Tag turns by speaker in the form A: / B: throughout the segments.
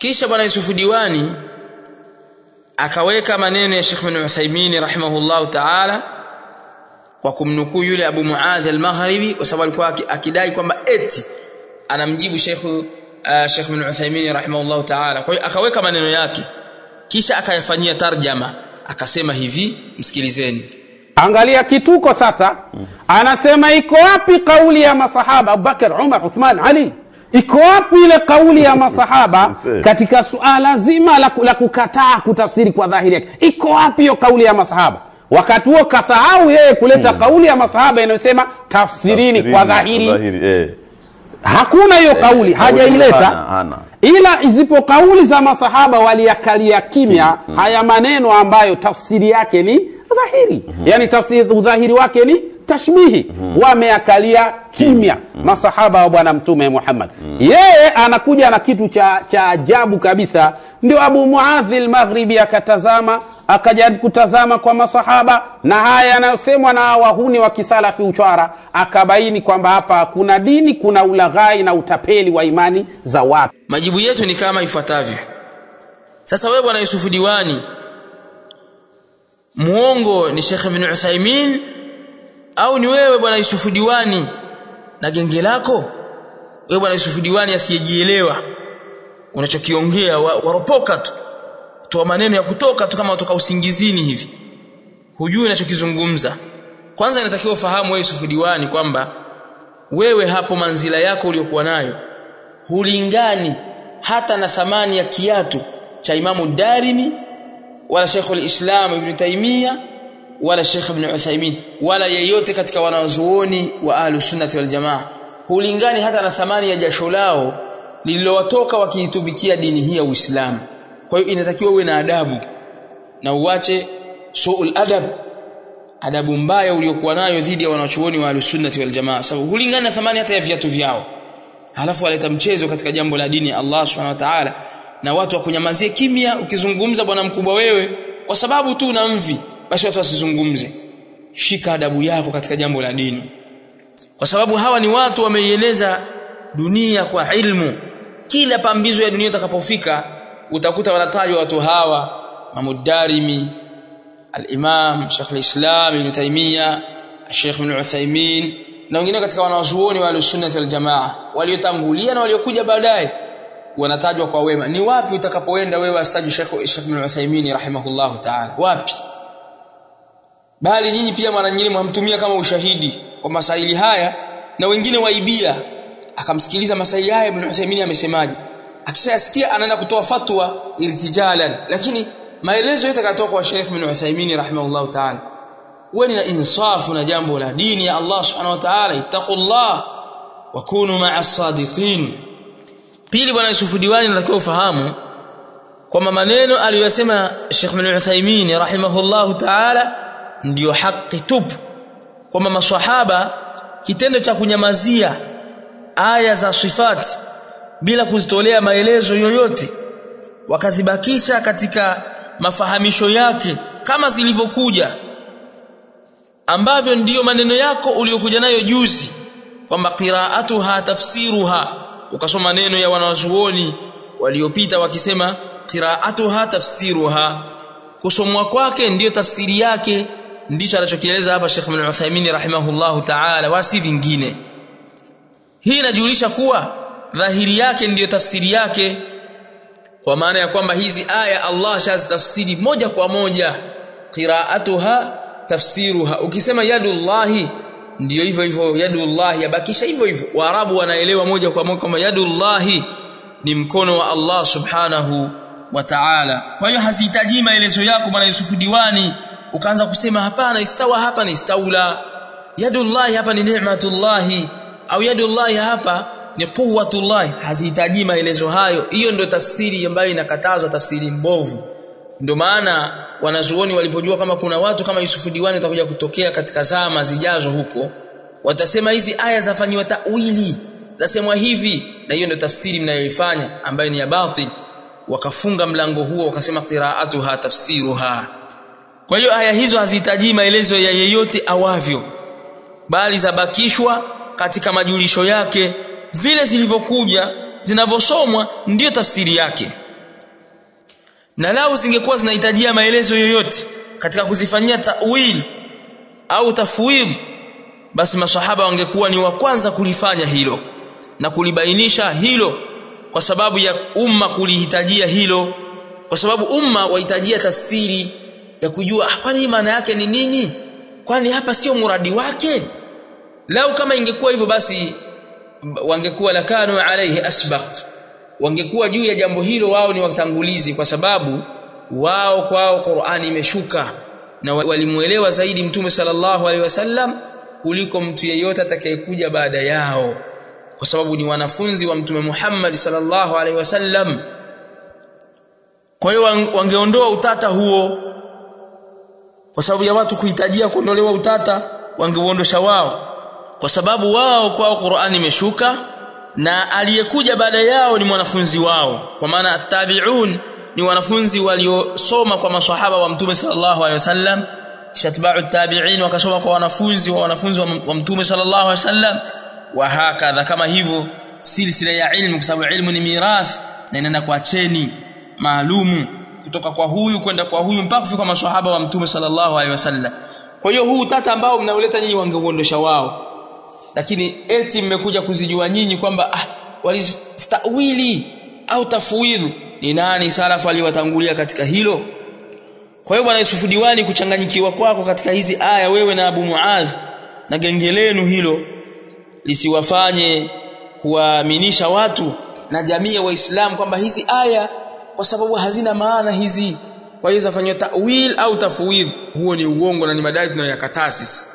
A: kisha bwana Yusufu Diwani akaweka maneno ya Sheikh bin Uthaymeen rahimahullahu ta'ala kwa kumnukuu yule Abu Muadh al-Maghribi kwa sababu alikuwa akidai kwamba eti anamjibu Sheikh uh, Sheikh bin Uthaymeen rahimahullahu ta'ala. Kwa hiyo akaweka maneno yake kisha akayafanyia tarjama akasema hivi msikilizeni.
B: Angalia kituko sasa. Anasema iko wapi kauli ya masahaba abubakar umar uthman ali iko wapi ile kauli ya masahaba katika suala zima la, la kukataa kutafsiri kwa dhahiri yake iko wapi hiyo kauli ya masahaba wakati huo kasahau yeye kuleta hmm. kauli ya masahaba inayosema tafsirini tafsirini kwa dhahiri
C: eh.
B: hakuna hiyo kauli hajaileta
C: hana, hana.
B: ila zipo kauli za masahaba waliakalia kimya hmm. haya maneno ambayo tafsiri yake ni dhahiri hmm. yani tafsiri udhahiri wake ni tashbihi wameakalia kimya. Masahaba wa bwana mtume muhammad. Yeye anakuja na kitu cha, cha ajabu kabisa. Ndio abu muadhi lmaghribi akatazama akaja kutazama kwa masahaba na haya yanayosemwa na wahuni wa kisalafi uchwara akabaini kwamba hapa kuna dini kuna ulaghai na utapeli wa imani za watu.
A: Majibu yetu ni kama ifuatavyo. Sasa wewe bwana Yusufu Diwani muongo ni Sheikh Ibn Uthaymeen au ni wewe bwana Yusufu Diwani na genge lako? Wewe bwana Yusufu Diwani asiyejielewa. Unachokiongea wa- waropoka tu. Toa maneno ya kutoka tu kama kutoka usingizini hivi. Hujui unachokizungumza. Kwanza inatakiwa ufahamu wewe Yusufu Diwani kwamba wewe hapo manzila yako uliyokuwa nayo hulingani hata na thamani ya kiatu cha Imamu Darimi wala Sheikh al-Islam Ibn Taymiyyah wala Sheikh Ibn Uthaymeen wala yeyote katika wanazuoni wa Ahlus Sunnah wal Jamaa. Hulingani hata na thamani ya jasho lao lililowatoka wakiitumikia dini hii ya Uislamu. Kwa hiyo inatakiwa uwe na adabu na uache suul adab adabu mbaya uliokuwa nayo dhidi ya wanachuoni wa Ahlus-Sunnah wal Jamaa. Sababu hulingana na thamani hata ya viatu vyao. Halafu aleta mchezo katika jambo la dini ya Allah Subhanahu wa Ta'ala na watu wakunyamazie kimya ukizungumza bwana mkubwa wewe kwa sababu tu una mvi basi watu wasizungumze. Shika adabu yako katika jambo la dini. Kwa sababu hawa ni watu wameieneza dunia kwa ilmu. Kila pambizo ya dunia utakapofika utakuta wanatajwa watu hawa. Mamudarimi al-Imam Sheikh al-Islam Ibn Taymiyyah Sheikh Ibn Uthaymeen na wengine katika wanazuoni wa Ahlus-Sunnah wal Jamaa. Waliotangulia na waliokuja baadaye wanatajwa kwa wema. Ni wapi utakapoenda wewe astaji Sheikh Ibn Uthaymeen rahimahullahu ta'ala? Wapi bali nyinyi pia mara nyingine mwamtumia kama ushahidi kwa masaili haya na wengine waibia. Akamsikiliza masaili haya Ibn Uthaymeen amesemaje? Akishasikia anaenda kutoa fatwa irtijalan. Lakini maelezo yote katoka kwa Sheikh Ibn Uthaymeen rahimahullahu ta'ala. Kuweni na insafu na jambo la dini ya Allah subhanahu wa ta'ala ittaqullah wa kunu ma'as sadiqin pili bwana Yusuf Diwani natakiwa ufahamu kwamba maneno aliyosema Sheikh Ibn Uthaymeen rahimahullahu ta'ala ndiyo haki tupu. Kwamba maswahaba kitendo cha kunyamazia aya za sifati bila kuzitolea maelezo yoyote wakazibakisha katika mafahamisho yake kama zilivyokuja ambavyo ndiyo maneno yako uliyokuja nayo juzi kwamba qiraatuha tafsiruha. Ukasoma maneno ya wanawazuoni waliopita wakisema qiraatuha tafsiruha. Kusomwa kwake ndiyo tafsiri yake ndicho anachokieleza hapa Sheikh Ibn Uthaymeen rahimahullahu ta'ala wala si vingine. Hii inajulisha kuwa dhahiri yake ndiyo tafsiri yake kwa maana ya kwamba hizi aya Allah shazitafsiri moja kwa moja. Qiraatuha tafsiruha. Ukisema yadullahi ndiyo hivyo hivyo yadullahi yabakisha hivyo hivyo. Waarabu wanaelewa moja kwa moja kwamba yadullahi ni mkono wa Allah subhanahu wa ta'ala. Kwa hiyo hazihitaji maelezo yako bwana Yusufu Diwani ukaanza kusema hapana istawa hapa ni istaula. Yadullahi hapa ni ni'matullahi. Au yadullahi hapa ni quwwatullahi. Hazihitaji maelezo hayo. Hiyo ndio tafsiri ambayo inakatazwa tafsiri mbovu. Ndio maana wanazuoni walipojua kama kuna watu kama Yusufu Diwani watakuja kutokea katika zama zijazo huko watasema hizi aya zafanywa tawili zasemwa hivi. Na hiyo ndio tafsiri mnayoifanya ambayo ni ya batil. Wakafunga mlango huo wakasema qiraatuha tafsiruha kwa hiyo aya hizo hazihitaji maelezo ya yeyote awavyo bali zabakishwa katika majulisho yake. Vile zilivyokuja zinavyosomwa ndiyo tafsiri yake. Na lau zingekuwa zinahitajia maelezo yoyote katika kuzifanyia ta'wil au tafwidh basi masahaba wangekuwa ni wa kwanza kulifanya hilo na kulibainisha hilo kwa sababu ya umma kulihitajia hilo kwa sababu umma wahitajia tafsiri ya kujua ah, kwani maana yake ni nini? Kwani hapa sio muradi wake? Lau kama ingekuwa hivyo basi wangekuwa lakanu alaihi asbaq. Wangekuwa juu ya jambo hilo wao ni watangulizi kwa sababu wao kwao Qur'ani imeshuka. Na walimuelewa zaidi mtume sallallahu alaihi wasallam kuliko mtu yeyote atakayekuja baada yao. Kwa sababu ni wanafunzi wa mtume Muhammad sallallahu alaihi wasallam. Kwa hiyo wangeondoa utata huo kwa sababu ya watu kuhitajia kuondolewa utata wangeuondosha wao. Kwa sababu wao kwao Qur'ani imeshuka na aliyekuja baada yao ni mwanafunzi wao. Kwa maana at-tabi'un ni wanafunzi waliosoma kwa maswahaba wa mtume sallallahu alaihi wasallam. Kisha tabi'u tabi'in wakasoma kwa wanafunzi wa wanafunzi wa mtume sallallahu alaihi wasallam. Wa hakadha kama hivyo silsila ya ilmu kwa sababu ilmu ni mirath na inaenda kwa cheni maalumu kutoka kwa huyu kwenda kwa huyu mpaka kufika maswahaba wa mtume sallallahu alaihi wasallam. Kwa hiyo huu utata ambao mnauleta nyinyi wangeuondosha wao. Lakini eti mmekuja kuzijua nyinyi kwamba ah walizitawili au tafwidhu. Ni nani salafu aliwatangulia katika hilo? Kwa hiyo bwana Yusufu Diwani kuchanganyikiwa kwako katika hizi aya wewe na Abu Muadh na genge lenu hilo lisiwafanye kuwaaminisha watu na jamii ya Waislamu kwamba hizi aya kwa sababu hazina maana hizi. Kwa hiyo zafanywa ta'wil au tafwidh. Huo ni uongo na ni madai tunayoyakataa sisi.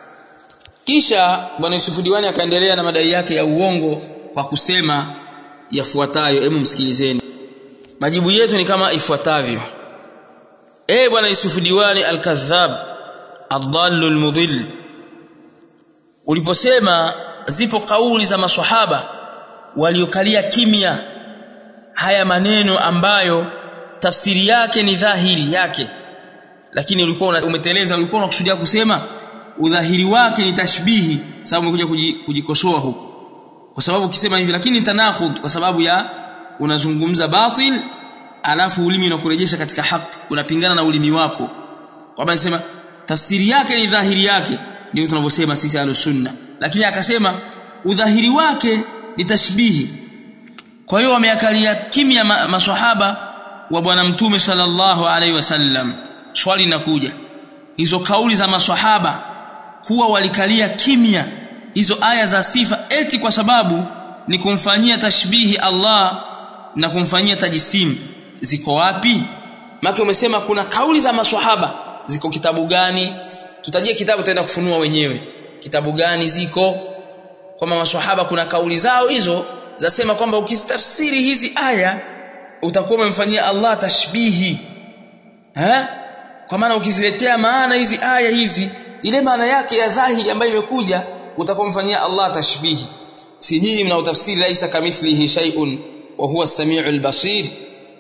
A: Kisha bwana Yusufu Diwani akaendelea na madai yake ya uongo kwa kusema yafuatayo. Hebu msikilizeni. Majibu yetu ni kama ifuatavyo. E bwana Yusufu Diwani al-kadhab ad-dallu al-mudhill. Uliposema zipo kauli za maswahaba waliokalia kimya haya maneno ambayo tafsiri yake ni dhahiri yake. Lakini ulikuwa umeteleza ulikuwa unakusudia kusema udhahiri wake ni tashbihi sababu umekuja kujikosoa huko. Kwa sababu ukisema hivi lakini tanakhud kwa sababu ya unazungumza batil alafu ulimi unakurejesha katika haki unapingana na ulimi wako. Kwamba sema tafsiri yake ni dhahiri yake ndio tunavyosema sisi alusunna lakini akasema udhahiri wake ni tashbihi kwa hiyo wameakalia kimya ma, maswahaba wa bwana mtume sallallahu alaihi wasallam. Swali linakuja hizo kauli za maswahaba kuwa walikalia kimya hizo aya za sifa eti kwa sababu ni kumfanyia tashbihi Allah na kumfanyia tajisim ziko wapi? Maki umesema kuna kauli za maswahaba ziko kitabu gani? Tutajie kitabu tutaenda kufunua wenyewe. Kitabu gani ziko? Kwamba maswahaba kuna kauli zao hizo zasema kwamba ukizitafsiri hizi aya utakuwa umemfanyia Allah tashbihi. Ha? kwa maana ukiziletea maana hizi aya hizi ile maana yake ya dhahiri ambayo imekuja utakuwa umfanyia Allah tashbihi. Si nyinyi mnaotafsiri laisa kamithlihi shay'un wa huwa as-sami'ul basir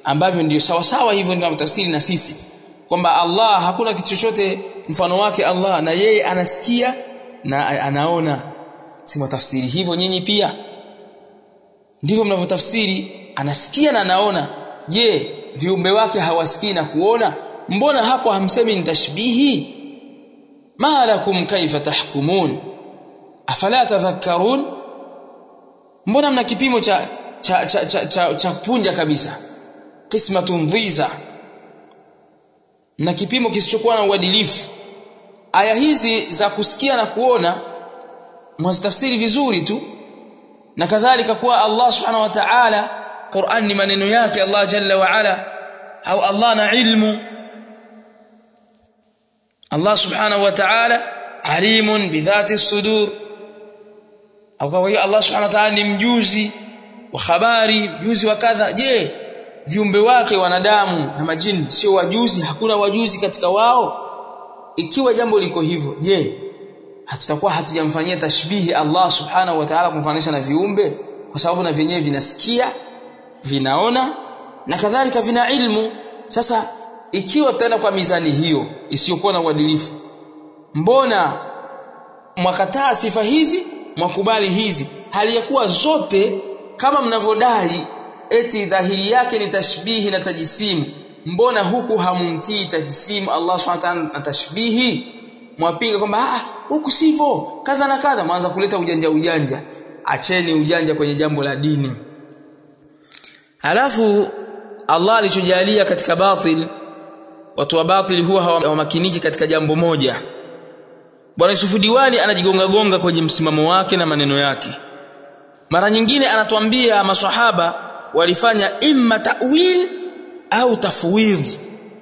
A: ambavyo ndio sawa sawa hivyo tunavyotafsiri na sisi. Kwamba Allah hakuna kitu chochote mfano wake Allah na yeye anasikia na anaona. Si tafsiri hivyo nyinyi pia ndivyo mnavyotafsiri anasikia na anaona. Je viumbe wake hawasikii na kuona? Mbona hapo hamsemi nitashbihi? Ma lakum kaifa tahkumun? Afala tadhakkarun? Mbona mna kipimo cha cha cha cha, cha, cha punja kabisa? Qismatun dhiza. Na kipimo kisichokuwa na uadilifu. Aya hizi za kusikia na kuona mwazitafsiri vizuri tu na kadhalika kuwa Allah subhanahu wa ta'ala Qur'an ni maneno yake Allah jalla wa ala. Au Allah na ilmu. Allah subhanahu wa ta'ala alimun bidhati sudur. Au kwa hiyo Allah subhanahu wa ta'ala ni mjuzi wa habari mjuzi wa kadha. Je viumbe wake wanadamu na majini sio wajuzi? Hakuna wajuzi katika wao? Ikiwa jambo liko hivyo je hatutakuwa hatujamfanyia tashbihi Allah subhanahu wa ta'ala kumfanisha na viumbe kwa sababu na vyenyewe vinasikia vinaona na kadhalika vina ilmu. Sasa ikiwa tutaenda kwa mizani hiyo isiyokuwa na uadilifu mbona mwakataa sifa hizi mwakubali hizi? Hali ya kuwa zote kama mnavyodai eti dhahiri yake ni tashbihi na tajisimu mbona huku hamumtii tajisimu Allah subhanahu wa ta'ala na tashbihi? Mwapinga kwamba ah huku sivyo kadha na kadha mwanza kuleta ujanja ujanja. Acheni ujanja kwenye jambo la dini. Halafu Allah alichojalia katika batil watu wa batil huwa hawamakiniki katika jambo moja. Bwana Yusufu Diwani anajigonga gonga kwenye msimamo wake na maneno yake. Mara nyingine anatuambia maswahaba walifanya imma ta'wil au tafwidh.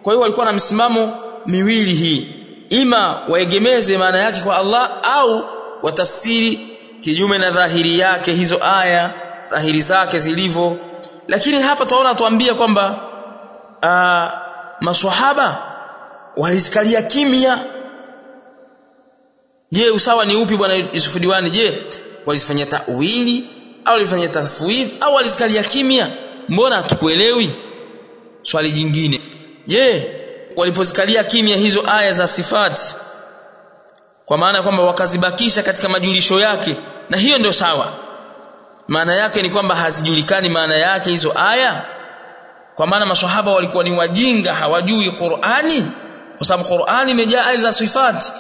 A: Kwa hiyo walikuwa na msimamo miwili hii ima waegemeze maana yake kwa Allah au watafsiri kinyume na dhahiri yake hizo aya dhahiri zake zilivyo. Lakini hapa tunaona tuambia kwamba maswahaba walizikalia kimya. Je usawa ni upi bwana Yusuf Diwani? Je walizifanyia ta'wili au walifanyia tafwidh au walizikalia kimya? Mbona hatukuelewi? Swali jingine. Je walipozikalia kimya hizo aya za sifati kwa maana kwamba wakazibakisha katika majulisho yake na hiyo ndio sawa. Maana yake ni kwamba hazijulikani maana yake hizo aya. Kwa maana maswahaba walikuwa ni wajinga hawajui Qur'ani kwa sababu Qur'ani imejaa aya za sifati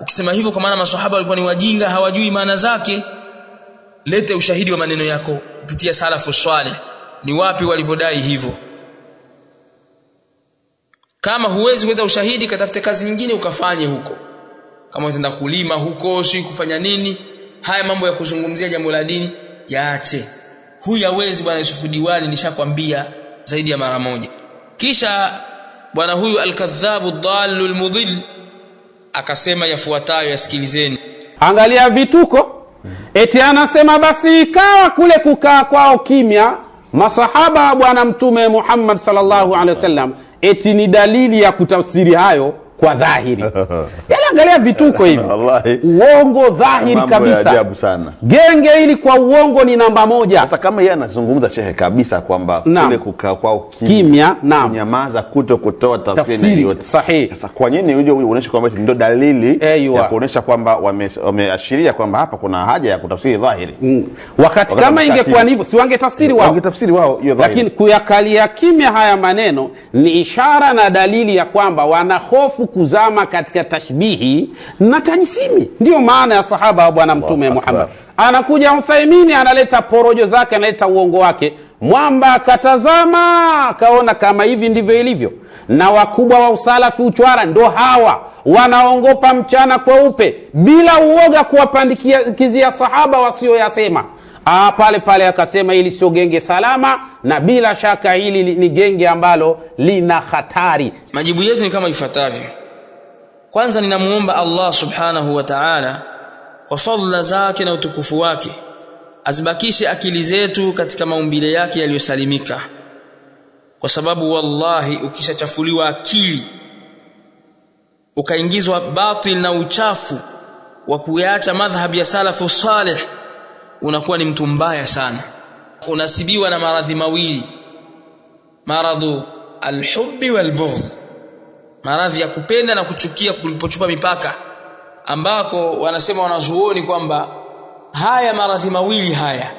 A: ukisema hivyo kwa maana maswahaba walikuwa ni wajinga hawajui maana zake. Lete ushahidi wa maneno yako kupitia salafu swaleh ni wapi walivyodai hivyo kama huwezi kuleta ushahidi katafute kazi nyingine ukafanye huko. Kama utaenda kulima huko si kufanya nini haya mambo ya kuzungumzia jambo la dini yaache. Huyu hawezi bwana Yusufu Diwani nishakwambia zaidi ya mara moja. Kisha bwana huyu alkadhabu dalu dhallu akasema yafuatayo yasikilizeni.
B: Angalia vituko. Eti anasema basi ikawa kule kukaa kwao kimya masahaba wa bwana mtume Muhammad sallallahu alaihi wasallam eti ni dalili ya kutafsiri hayo kwa dhahiri yani angalia vituko hivi
C: Wallahi.
B: uongo dhahiri kabisa
C: sana.
B: genge hili kwa uongo ni namba moja
C: Sasa kama yeye anazungumza shehe kabisa kwamba kule kukaa kwao
B: Kimya,
C: kunyamaza kuto kutoa tafsiri
B: sahihi.
C: Sasa kwa nini uje uonyeshe kwamba ndio dalili ya kuonyesha kwamba wameashiria wame- kwamba hapa kuna haja ya kutafsiri dhahiri.
B: Mm. wakati
C: Wakati
B: kama ingekuwa hivyo si wangetafsiri wao
C: Wangetafsiri wao hiyo dhahiri.
B: lakini kuyakalia kimya haya maneno ni ishara na dalili ya kwamba wana hofu kuzama katika tashbihi na tajsimi ndiyo maana ya sahaba wa bwana mtume muhammad. Anakuja uthaimini analeta porojo zake analeta uongo wake. Mwamba akatazama akaona kama hivi ndivyo ilivyo. Na wakubwa wa usalafi uchwara ndo hawa wanaongopa mchana kweupe bila uoga kuwapandikizia sahaba wasioyasema. Ah, pale pale akasema hili sio genge salama na bila shaka hili ni genge ambalo lina hatari.
A: Majibu yetu ni kama ifuatavyo kwanza ninamuomba Allah subhanahu wa ta'ala kwa fadhila zake na utukufu wake azibakishe akili zetu katika maumbile yake yaliyosalimika. Kwa sababu wallahi ukishachafuliwa akili ukaingizwa batil na uchafu wa kuacha madhhabi ya salafu salih unakuwa ni mtu mbaya sana. Unasibiwa na maradhi mawili maradhu alhubbi walbughdh maradhi ya kupenda na kuchukia kulipochupa mipaka ambako wanasema wanazuoni kwamba haya maradhi mawili haya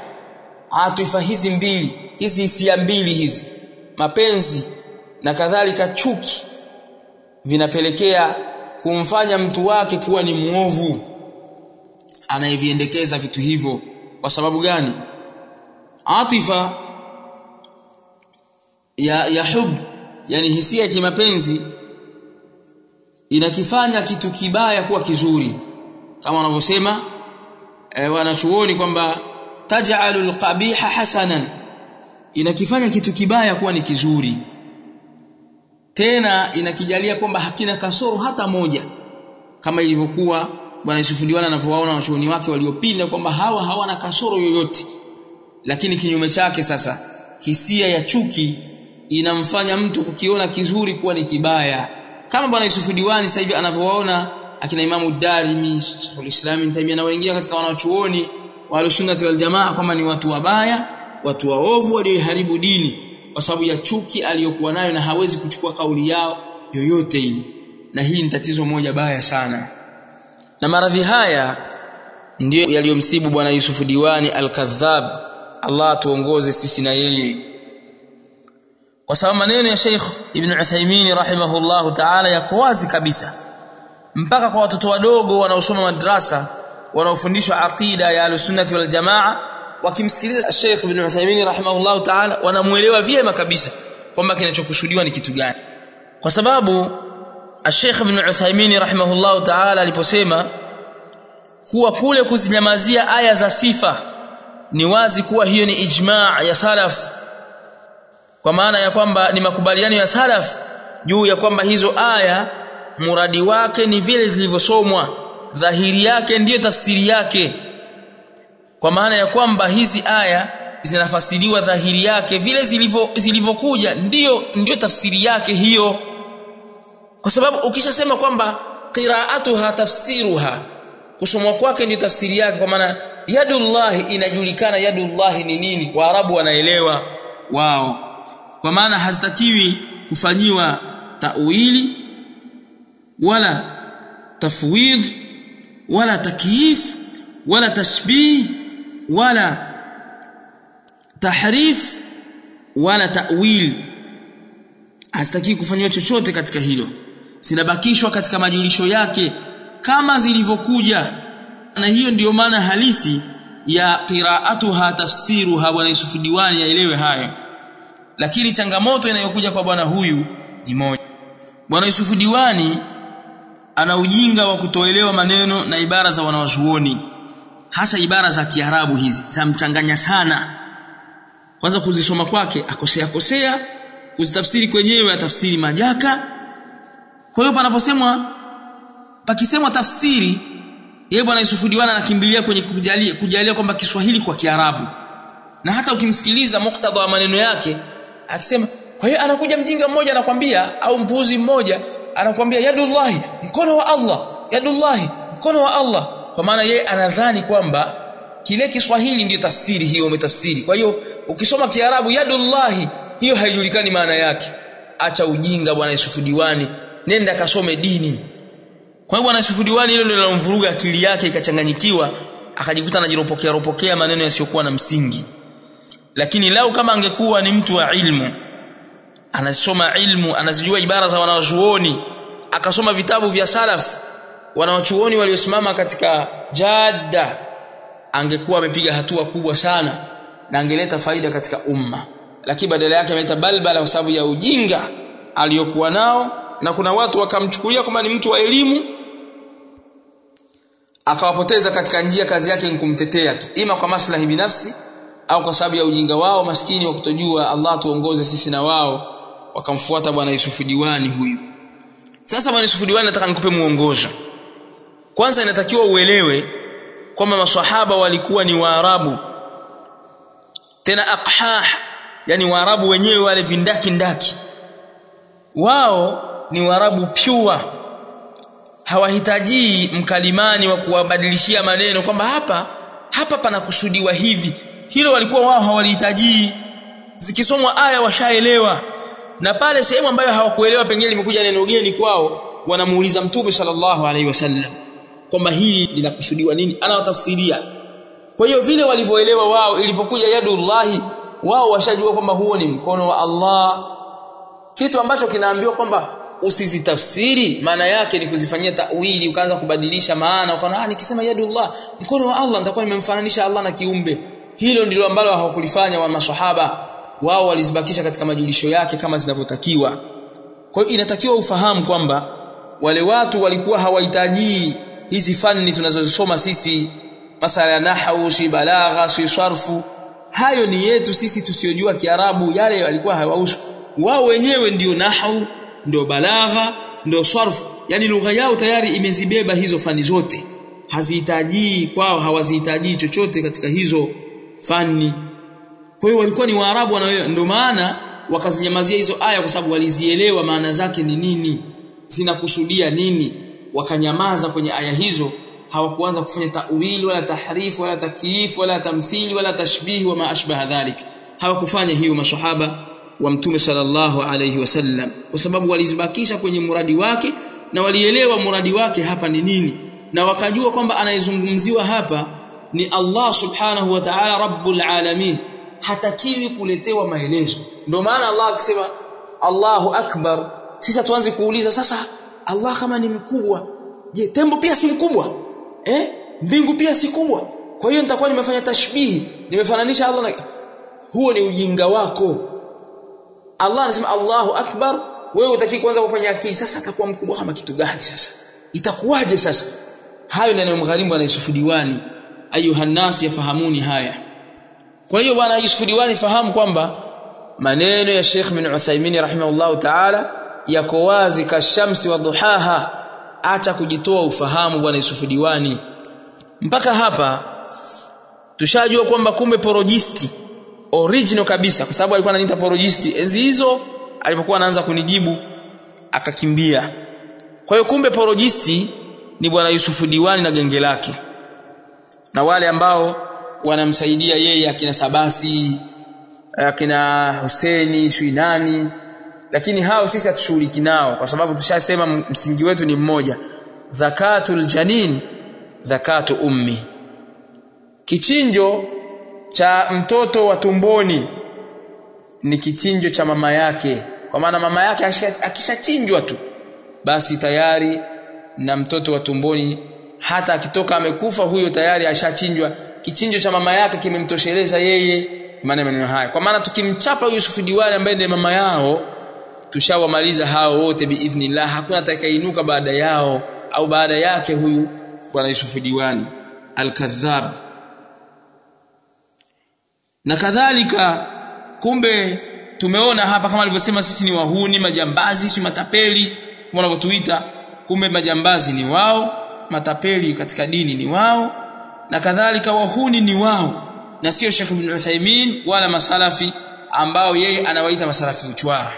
A: atifa hizi mbili hizi hisia mbili hizi mapenzi na kadhalika chuki vinapelekea kumfanya mtu wake kuwa ni muovu anayeviendekeza vitu hivyo. Kwa sababu gani? Atifa ya ya hub yani hisia ya kimapenzi inakifanya kitu kibaya kuwa kizuri. Kama wanavyosema e, wanachuoni kwamba taj'alul qabiha hasanan. Inakifanya kitu kibaya kuwa ni kizuri. Tena inakijalia kwamba hakina kasoro hata moja. Kama ilivyokuwa bwana Yusufu anavyowaona wachuoni wake waliopinda kwamba hawa hawana kasoro yoyote. Lakini kinyume chake sasa hisia ya chuki inamfanya mtu kukiona kizuri kuwa ni kibaya kama bwana Yusufu Diwani sasa hivi anavyowaona akina Imamu Darimi Sheikhul Islam Taymiyyah na wengine katika wanachuoni wa Ahlusunnah wal Jamaa kwamba ni watu wabaya watu waovu walioharibu dini kwa sababu ya chuki aliyokuwa nayo na hawezi kuchukua kauli yao yoyote ile. Na hii ni tatizo moja baya sana. Na maradhi haya ndiyo yaliyomsibu bwana Yusufu Diwani al-Kadhab Allah tuongoze sisi na yeye kwa sababu maneno ya Sheikh Ibn Uthaymeen rahimahullahu ta'ala yako wazi kabisa. Mpaka kwa watoto wadogo wanaosoma madrasa wanaofundishwa aqida ya al-sunnah wal jamaa wakimsikiliza Sheikh Ibn Uthaymeen rahimahullahu ta'ala wanamuelewa vyema kabisa kwamba kinachokusudiwa ni kitu gani. Kwa sababu Sheikh Ibn Uthaymeen rahimahullahu ta'ala aliposema kuwa kule kuzinyamazia aya za sifa ni wazi kuwa hiyo ni ijma' ya salaf kwa maana ya kwamba ni makubaliano ya salaf juu ya kwamba hizo aya muradi wake ni vile zilivyosomwa. Dhahiri yake ndiyo tafsiri yake. Kwa maana ya kwamba hizi aya zinafasiriwa dhahiri yake vile zilivyo zilivyokuja ndiyo ndiyo tafsiri yake hiyo. Kwa sababu ukishasema kwamba qira'atuha tafsiruha kusomwa kwake ndio tafsiri yake kwa maana yadullahi inajulikana yadullahi ni nini? Waarabu wanaelewa. Wao kwa maana hazitakiwi kufanyiwa ta'wili wala tafwid wala takyif wala tashbih wala tahrif wala ta'wil. Hazitakiwi kufanyiwa chochote katika hilo. Zinabakishwa katika majulisho yake kama zilivyokuja. Na hiyo ndiyo maana halisi ya qira'atuha tafsiruha. Bwana Yusuf Diwani yaelewe hayo lakini changamoto inayokuja kwa bwana huyu ni moja. Bwana Yusuf Diwani ana ujinga wa kutoelewa maneno na ibara za wanawazuoni hasa ibara za Kiarabu hizi za mchanganya sana. Kwanza kuzisoma kwake akosea kosea kuzitafsiri kwenyewe atafsiri majaka. Kwa hiyo panaposemwa pakisemwa tafsiri yeye bwana Yusufu Diwani anakimbilia kwenye kujalia kujalia kwamba Kiswahili kwa Kiarabu. Na hata ukimsikiliza muktadha wa maneno yake akisema kwa hiyo anakuja mjinga mmoja anakwambia au mbuzi mmoja anakwambia yadullahi mkono wa Allah yadullahi mkono wa Allah. Kwa maana yeye anadhani kwamba kile Kiswahili ndiyo tafsiri hiyo umetafsiri. Kwa hiyo ukisoma Kiarabu yadullahi hiyo haijulikani maana yake. Acha ujinga bwana Yusufu Diwani nenda kasome dini. Kwa hiyo bwana Yusufu Diwani hilo lilomvuruga akili yake ikachanganyikiwa akajikuta anajiropokea ropokea maneno yasiyokuwa na msingi lakini lau kama angekuwa ni mtu wa ilmu anasoma ilmu anazijua ibara za wanawazuoni akasoma vitabu vya salaf wanawachuoni waliosimama katika jadda angekuwa amepiga hatua kubwa sana na angeleta faida katika umma. Lakini badala yake ameleta balbala kwa sababu ya ujinga aliyokuwa nao na kuna watu wakamchukulia kama ni mtu wa elimu akawapoteza katika njia kazi yake ni kumtetea tu. Ima kwa maslahi binafsi au kwa sababu ya ujinga wao maskini wa kutojua Allah tuongoze sisi na wao wakamfuata bwana Yusufu Diwani huyu. Sasa bwana Yusufu Diwani nataka nikupe muongozo kwanza inatakiwa uelewe kwamba maswahaba walikuwa ni waarabu. Tena aqhah yani waarabu wenyewe wale vindaki ndaki. Wao ni waarabu pure. Hawahitaji mkalimani wa kuwabadilishia maneno kwamba hapa hapa panakusudiwa hivi hilo walikuwa wao hawalihitaji zikisomwa aya washaelewa. Na pale sehemu ambayo hawakuelewa pengine limekuja neno geni kwao wanamuuliza mtume sallallahu alaihi wasallam kwamba hili linakusudiwa nini? Anawatafsiria. Kwa hiyo vile walivyoelewa wao ilipokuja yadullahi wao washajua kwamba huo ni mkono wa Allah. Kitu ambacho kinaambiwa kwamba usizitafsiri maana yake ni kuzifanyia tawili ukaanza kubadilisha maana ukaona ah nikisema yadullah mkono wa Allah nitakuwa nimemfananisha Allah na kiumbe hilo ndilo ambalo hawakulifanya wa maswahaba wao walizibakisha katika majulisho yake kama zinavyotakiwa. Kwa hiyo inatakiwa ufahamu kwamba wale watu walikuwa hawahitaji hizi fani tunazozisoma sisi masala ya nahwu si balagha si sarfu. Hayo ni yetu sisi tusiyojua kiarabu yale walikuwa hawahusu wao wenyewe ndio nahwu ndio balagha ndio sarfu. Yani lugha yao tayari imezibeba hizo fani zote. Hazihitaji kwao hawazihitaji chochote katika hizo fani. Kwa hiyo walikuwa ni waarabu wanaelewa ndio maana wakazinyamazia hizo aya kwa sababu walizielewa maana zake ni nini zinakusudia nini. Wakanyamaza kwenye aya hizo hawakuanza kufanya ta'wili wala tahrifu wala takyif wala tamthili wala tashbih wa ma ashbaha dhalik. Hawakufanya hiyo maswahaba wa mtume sallallahu alayhi wasallam kwa sababu walizibakisha kwenye muradi wake na walielewa muradi wake hapa ni nini. Na wakajua kwamba anayezungumziwa hapa ni Allah subhanahu wa ta'ala rabbul alamin. Hatakiwi kuletewa maelezo. Ndio maana Allah akisema Allahu akbar. Sisi tuanze kuuliza sasa Allah kama ni mkubwa je tembo pia si mkubwa? Eh? Mbingu pia si kubwa? Kwa hiyo nitakuwa nimefanya tashbihi nimefananisha Allah na huo ni ujinga wako. Allah anasema Allahu akbar. Wewe utaki kwanza kufanya akili. Sasa atakuwa mkubwa kama kitu gani sasa? Itakuwaje sasa? Hayo ndio yanayomgharimu bwana ayuha nas yafahamuni haya. Kwa hiyo bwana Yusuf Diwani fahamu kwamba maneno ya Sheikh bin Uthaymeen rahimahullahu ta'ala yako wazi kashamsi wa duhaha. Acha kujitoa ufahamu bwana Yusuf Diwani. Mpaka hapa tushajua kwamba kumbe porojisti original kabisa kwa sababu alikuwa ananiita porojisti enzi hizo alipokuwa anaanza kunijibu akakimbia. Kwa hiyo kumbe porojisti ni bwana Yusufu Diwani na genge lake na wale ambao wanamsaidia yeye akina Sabasi akina Huseni Shuinani lakini hao sisi hatushughuliki nao kwa sababu tushasema msingi wetu ni mmoja. Zakatul janin zakatu ummi. Kichinjo cha mtoto wa tumboni ni kichinjo cha mama yake. Kwa maana mama yake akishachinjwa tu basi tayari na mtoto wa tumboni hata akitoka amekufa huyo tayari ashachinjwa. Kichinjo cha mama yake kimemtosheleza yeye. Maana maneno haya. Kwa maana tukimchapa Yusuf Diwani ambaye ndiye mama yao tushawamaliza hao wote biidhnillah. Hakuna atakayeinuka baada yao au baada yake huyu bwana Yusuf Diwani al-kadhab na kadhalika kumbe tumeona hapa kama alivyosema sisi ni wahuni majambazi si matapeli kama wanavyotuita kumbe majambazi ni wao matapeli katika dini ni wao na kadhalika wahuni ni wao na sio Sheikh Ibn Uthaymeen wala masalafi ambao yeye anawaita masalafi uchwara.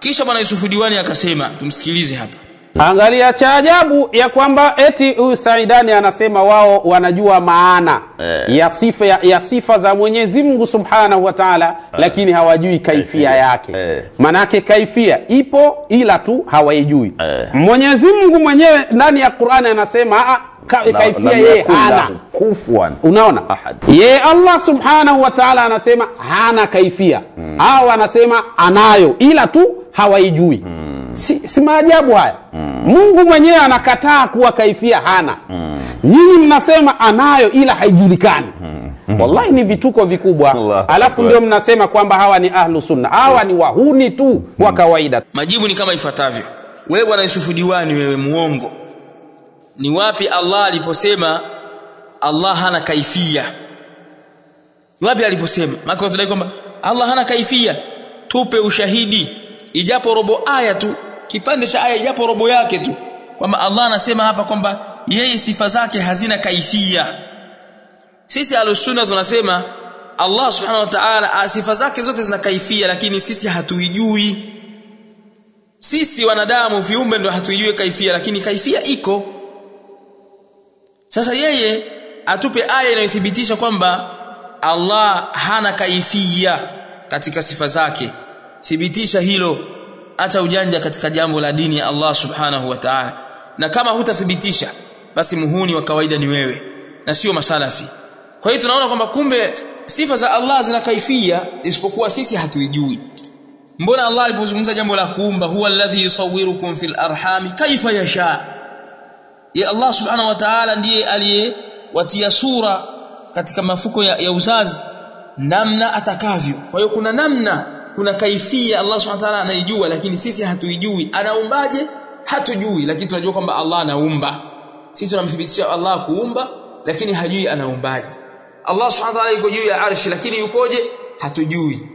A: Kisha bwana Yusufu Diwani akasema tumsikilize hapa
B: Angalia cha ajabu ya kwamba eti huyu Saidani anasema wao wanajua maana
C: Eh.
B: ya sifa ya, ya sifa za Mwenyezi Mungu Subhanahu wa Ta'ala, eh, lakini hawajui kaifia
C: Kaifia.
B: yake.
C: Eh.
B: Manake kaifia ipo ila tu hawaijui.
C: Eh.
B: Mwenyezi Mungu mwenyewe ndani ya Qur'ani anasema a, ka, kaifia yeye hana
C: kufuan.
B: unaona ye allah subhanahu wa taala anasema hana kaifia hmm. Hawa wanasema anayo ila tu hawaijui mm. Si, si maajabu haya mm. mungu mwenyewe anakataa kuwa kaifia hana mm. nyinyi mnasema anayo ila haijulikani mm. Mm. wallahi ni vituko vikubwa
C: Allah.
B: alafu ndio mnasema kwamba hawa ni ahlu sunna hawa ni wahuni tu mm. wa kawaida
A: majibu ni kama ifuatavyo wewe bwana Yusufu Diwani wewe muongo ni wapi Allah aliposema Allah hana kaifia Ni wapi aliposema maana tunadai kwamba Allah hana kaifia tupe ushahidi ijapo robo aya tu kipande cha aya ijapo robo yake tu kwamba Allah anasema hapa kwamba yeye sifa zake hazina kaifia. Sisi alusunna tunasema Allah subhanahu wa ta'ala sifa zake zote zina kaifia lakini sisi hatuijui. Sisi wanadamu viumbe ndio hatuijui kaifia lakini kaifia iko. Sasa yeye atupe aya inayothibitisha kwamba Allah hana kaifia katika sifa zake thibitisha hilo acha ujanja katika jambo la dini ya Allah subhanahu wa ta'ala. Na kama hutathibitisha basi muhuni wa kawaida ni wewe na sio masalafi. Kwa hiyo tunaona kwamba kumbe sifa za Allah zina kaifia isipokuwa sisi hatuijui. Mbona Allah alipozungumza jambo la kuumba huwa alladhi yusawwirukum fil arhami kaifa yasha. Ya Allah subhanahu wa ta'ala ndiye aliyewatia sura katika mafuko ya, ya uzazi namna atakavyo. Kwa hiyo kuna namna kuna kaifia Allah subhanahu wa ta'ala anaijua lakini sisi hatuijui. Anaumbaje? Hatujui lakini tunajua kwamba Allah anaumba. Sisi tunamthibitisha Allah kuumba lakini hajui anaumbaje. Allah subhanahu wa ta'ala yuko juu ya arshi lakini yukoje? Hatujui.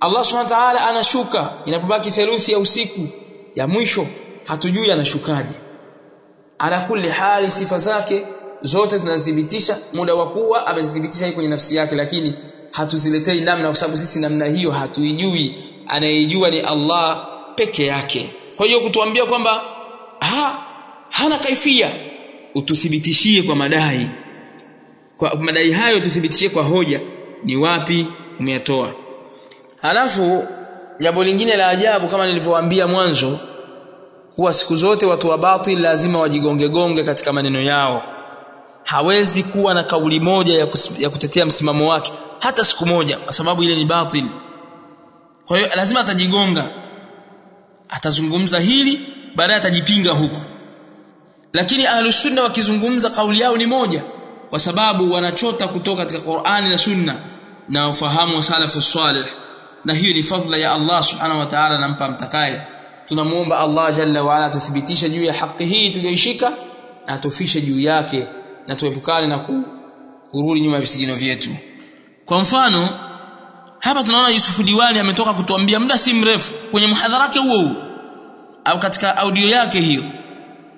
A: Allah subhanahu wa ta'ala anashuka. Inapobaki theluthi ya usiku ya mwisho hatujui anashukaje. Ala kulli hali sifa zake zote zinathibitisha muda wa kuwa amezithibitisha kwenye nafsi yake lakini hatuziletei namna kwa sababu sisi namna hiyo hatuijui. Anayejua ni Allah peke yake. Kwa hiyo kutuambia kwamba ha, hana kaifia. Ututhibitishie kwa madai. Kwa madai hayo tuthibitishie kwa hoja. Ni wapi umeyatoa? Halafu jambo lingine la ajabu kama nilivyowaambia mwanzo kuwa siku zote watu wa batil lazima wajigonge gonge katika maneno yao hawezi kuwa na kauli moja ya, kus, ya kutetea msimamo wake hata siku moja kwa sababu ile ni batil. Kwa hiyo lazima atajigonga atazungumza hili baadaye atajipinga huku. Lakini ahlusunna wakizungumza kauli yao ni moja kwa sababu wanachota kutoka katika Qur'ani na Sunna na ufahamu wa salafu salih. Na hiyo ni fadhila ya Allah subhanahu wa ta'ala nampa mtakaye. Tunamuomba Allah jalla wa ala tuthibitishe juu ya haki hii tuliyoishika na tufishe juu yake na tuepukane na kurudi nyuma visigino vyetu. Kwa mfano hapa tunaona Yusufu Diwani ametoka kutuambia muda si mrefu kwenye mhadhara wake huo huo au katika audio yake hiyo.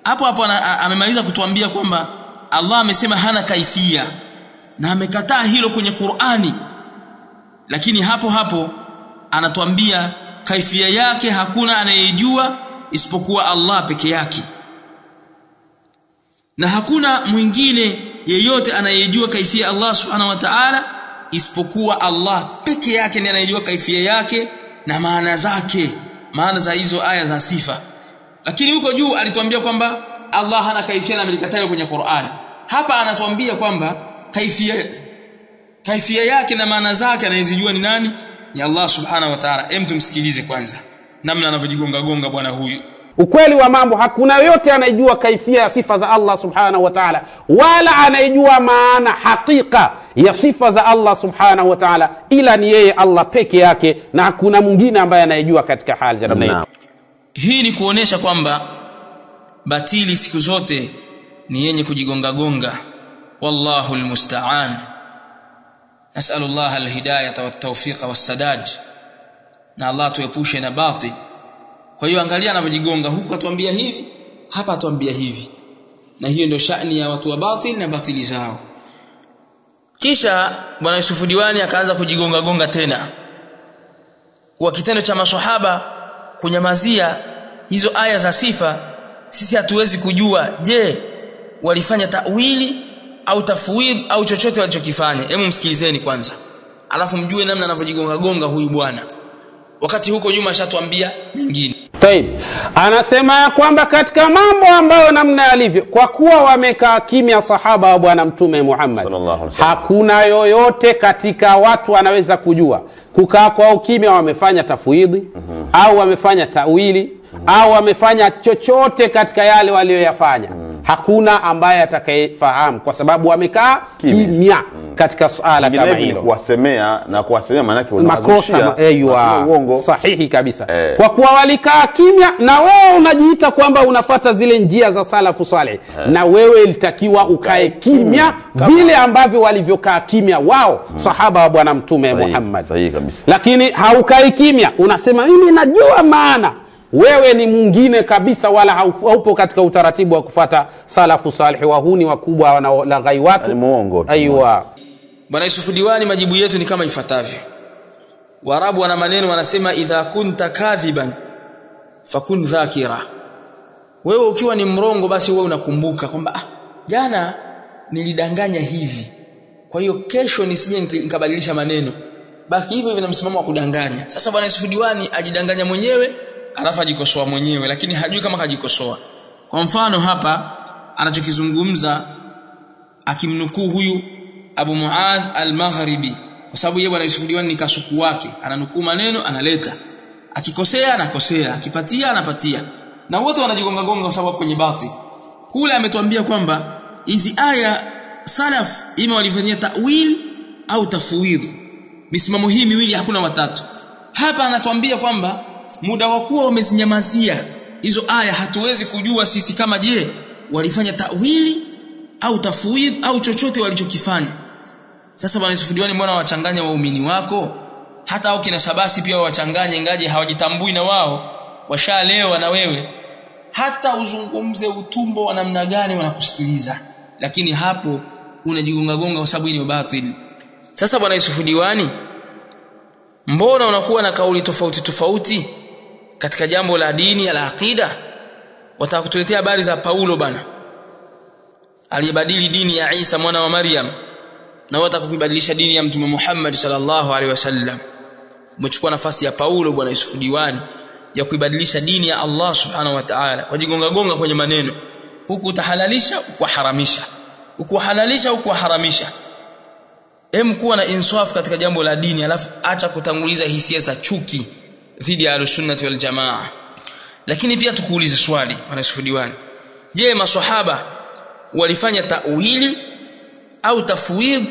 A: Hapo hapo amemaliza kutuambia kwamba Allah amesema hana kaifia na amekataa hilo kwenye Qur'ani. Lakini hapo hapo anatuambia kaifia yake hakuna anayejua isipokuwa Allah peke yake na hakuna mwingine yeyote anayejua kaifia Allah subhanahu wa ta'ala isipokuwa Allah peke yake ndiye anayejua kaifia yake na maana zake maana za hizo aya za sifa. Lakini huko juu alituambia kwamba Allah hana kaifia na amelikataja kwenye Qur'an. Hapa anatuambia kwamba kaifia kaifia yake na maana zake anayezijua ni nani? Ni Allah subhanahu wa ta'ala. Hem tumsikilize kwanza namna anavyojigonga gonga bwana huyu
B: ukweli wa mambo hakuna yote anayejua kaifia ya sifa za Allah subhanahu wa ta'ala wala anayejua maana haqiqa ya sifa za Allah subhanahu wa ta'ala ila ni yeye Allah peke yake na hakuna mwingine ambaye anayejua katika hali za namna hiyo
A: hii ni kuonesha kwamba batili siku zote ni yenye kujigongagonga. Wallahu almusta'an nas'alu llah alhidayata waltaufiqa wassadad na Allah tuepushe na batil kwa hiyo angalia anavyojigonga huku atuambia hivi hapa atuambia hivi. Na hiyo ndio shani ya watu wa batil na batili zao. Kisha bwana Yusufu Diwani akaanza kujigonga gonga tena. Kwa kitendo cha maswahaba kunyamazia hizo aya za sifa sisi hatuwezi kujua je walifanya tawili au tafwidh au chochote walichokifanya? Hebu msikilizeni kwanza. Alafu mjue namna anavyojigonga gonga huyu bwana. Wakati huko nyuma ashatuambia mengine
B: Taib. Anasema ya kwamba katika mambo ambayo namna yalivyo, kwa kuwa wamekaa kimya sahaba wa Bwana Mtume Muhammad, hakuna yoyote katika watu anaweza kujua kukaa kwa ukimya wamefanya tafwidhi mm -hmm. au wamefanya tawili mm -hmm. au wamefanya chochote katika yale walioyafanya. Hakuna ambaye atakayefahamu kwa sababu wamekaa
C: Kimya.
B: Katika swala kama hilo.
C: kuwasemea na kuwasemea maanake
B: makosa ma-
C: uongo.
B: sahihi kabisa.
C: Eh.
B: kwa kuwa walikaa kimya na wewe unajiita kwamba unafata zile njia za salafu saleh. Na wewe ilitakiwa ukae kimya vile ambavyo walivyokaa kimya wao sahaba wa bwana mtume muhammad.
C: sahihi kabisa.
B: Lakini haukai kimya. Unasema mimi najua maana. Wewe ni mwingine kabisa wala haupo katika utaratibu wa kufata salafu salih wahuni wakubwa wanaolaghai watu aiwa
A: Bwana Yusufu Diwani majibu yetu ni kama ifuatavyo. Waarabu wana maneno wanasema idha kunta kadhiban fakun dhakira. Wewe ukiwa ni mrongo basi wewe unakumbuka kwamba ah, jana nilidanganya hivi. Kwa hiyo kesho nisije nika- nikabadilisha maneno. Baki hivyo hivyo msimamo wa kudanganya. Sasa Bwana Yusufu Diwani ajidanganya mwenyewe alafu ajikosoa mwenyewe lakini hajui kama kajikosoa. Kwa mfano hapa anachokizungumza akimnukuu huyu Abu Muadh al-Maghribi. Kwa sababu yeye bwana Yusuf Diwani ni kasuku wake. Ananukuu maneno analeta. Akikosea anakosea. Akipatia anapatia. Na wote wanajigonga gonga kwa sababu kwenye batil. Kule ametuambia kwamba hizi aya salaf ima walifanyia ta'wil au tafwid. Misimamo hii miwili hakuna watatu. Hapa anatuambia kwamba muda wa kuwa wamezinyamazia hizo aya hatuwezi kujua sisi kama je walifanya ta'wili au tafwid au chochote walichokifanya sasa bwana Yusuf Diwani mbona wachanganya waumini wako? Hata au kina Shabasi pia wachanganye ingaje hawajitambui na wao. Washalewa na wewe. Hata uzungumze utumbo wa namna gani wanakusikiliza. Lakini hapo unajigonga gonga kwa sababu ni batil sasa bwana Yusuf Diwani mbona unakuwa na kauli tofauti tofauti katika jambo la dini la aqida watakutuletea habari za Paulo bana aliyebadili dini ya Isa mwana wa Maryam na wataka kuibadilisha dini ya mtume Muhammad sallallahu alaihi wasallam. Umechukua nafasi ya Paulo bwana Yusuf Diwani ya kuibadilisha dini ya Allah subhanahu wa ta'ala. Wajigonga gonga kwenye maneno. Huku utahalalisha ukuharamisha ukuhalalisha ukuharamisha hem kuwa na insaf katika jambo la dini alafu acha kutanguliza hisia za chuki dhidi ya al-sunnah wal jamaa. Lakini pia tukuulize swali bwana Yusuf Diwani. Je maswahaba walifanya tawili au tafwid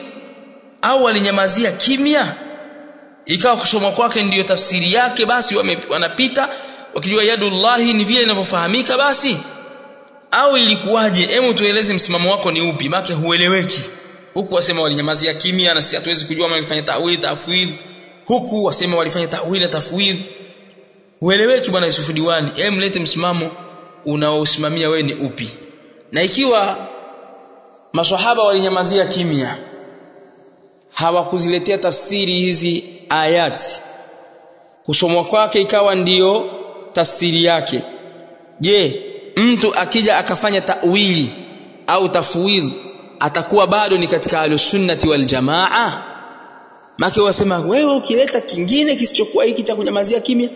A: au walinyamazia kimya ikawa kusoma kwake ndiyo tafsiri yake basi wanapita wakijua yadullahi ni vile inavyofahamika basi au ilikuwaje? Hebu tueleze msimamo wako ni upi make hueleweki. Huku wasema walinyamazia kimya na sisi hatuwezi kujua walifanya tawili tafwid. Huku wasema walifanya tawili na tafwid. Hueleweki bwana Yusufu Diwani. Hebu mlete msimamo unaosimamia wewe ni upi. Na ikiwa maswahaba walinyamazia kimya. Hawakuziletea tafsiri hizi ayati kusomwa kwake ikawa ndiyo tafsiri yake. Je mtu akija akafanya tawili au tafwidh atakuwa bado ni katika alusunnati wal jamaa? Maki wasema wewe ukileta kingine kisichokuwa hiki cha kunyamazia kimya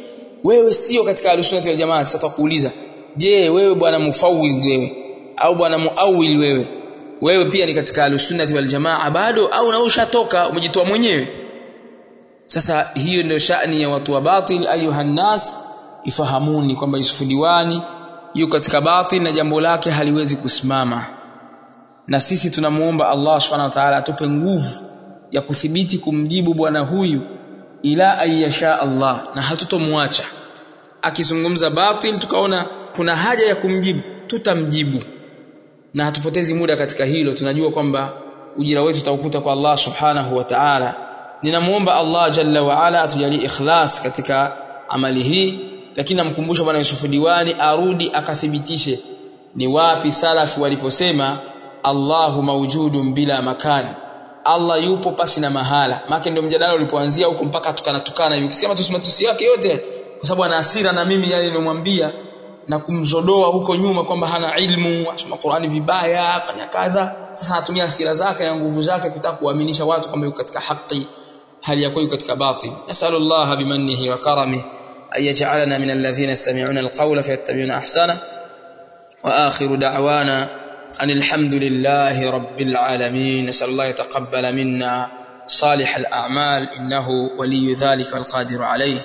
A: wewe sio katika alusunnati wal jamaa. Sasa tutakuuliza je wewe bwana mufawidh wewe au bwana muawil wewe wewe pia ni katika alusunnati wal jamaa bado au na ushatoka umejitoa mwenyewe? Sasa hiyo ndio shani ya watu wa batil ayuha nas ifahamuni kwamba Yusufu Diwani yuko katika batil na jambo lake haliwezi kusimama. Na sisi tunamuomba Allah subhanahu wa ta'ala atupe nguvu ya kuthibiti kumjibu bwana huyu ila ayyasha Allah na hatutomwacha akizungumza batil tukaona kuna haja ya kumjibu tutamjibu na hatupotezi muda katika hilo tunajua kwamba ujira wetu utaukuta kwa Allah subhanahu wa ta'ala. Ninamuomba Allah jalla wa ala atujalie ikhlas katika amali hii lakini namkumbusha bwana yusuf Diwani arudi akathibitishe ni wapi salafu waliposema Allahu mawjudun bila makan. Allah yupo pasi na mahala. Maana ndio mjadala ulipoanzia huko mpaka tukana tukana hivi. Ukisema tusimatusi yake yote kwa sababu ana hasira na mimi yale nilimwambia na kumzodoa huko nyuma kwamba hana ilmu asoma Qur'ani vibaya fanya kadha sasa anatumia hasira zake na nguvu zake kutaka kuaminisha watu kwamba yuko katika haki hali ya kuwa katika batil nasallallahu bimannihi wa karamihi أن يجعلنا من الذين يستمعون القول فيتبعون أحسنه وآخر دعوانا أن الحمد لله رب العالمين نسأل الله يتقبل منا صالح الأعمال إنه ولي ذلك والقادر عليه